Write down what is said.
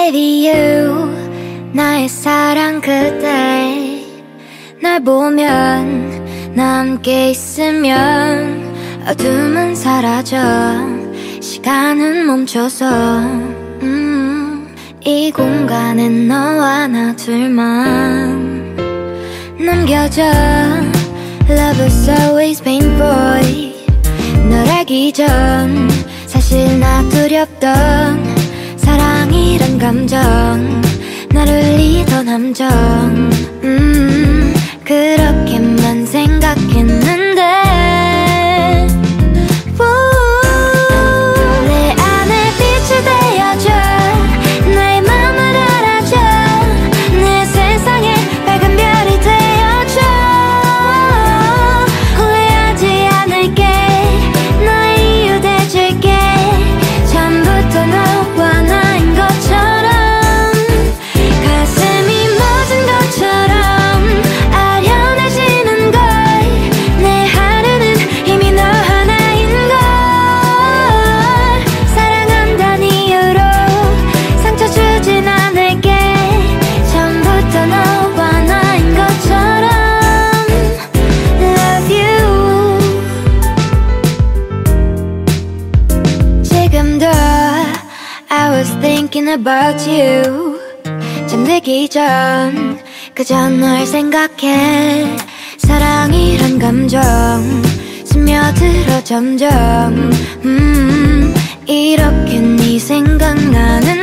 baby you 나의 사랑 그대. 날 보면 나 함께 있으면 어둠은 사라져. 시간은 멈춰서 음, 이 공간엔 너와 나 둘만 남겨져. Love is always painful 널 알기 전 사실 나 두렵던 감정. 나를 리던 함정. 음 was thinking about you. 잠들기 전 그저 널 생각해. 사랑이란 감정 스며들어 점점. 음 이렇게 네 생각나는